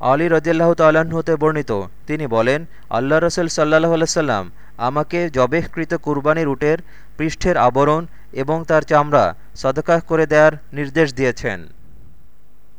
আলী রদিয়াল্লাহ তাল্লাহ্ন হতে বর্ণিত। তিনি বলেন আল্লাহ রসুল সাল্লাহ আলসালাম আমাকে জবেহকৃত কুরবানির উটের পৃষ্ঠের আবরণ এবং তার চামড়া সদকাহ করে দেয়ার নির্দেশ দিয়েছেন।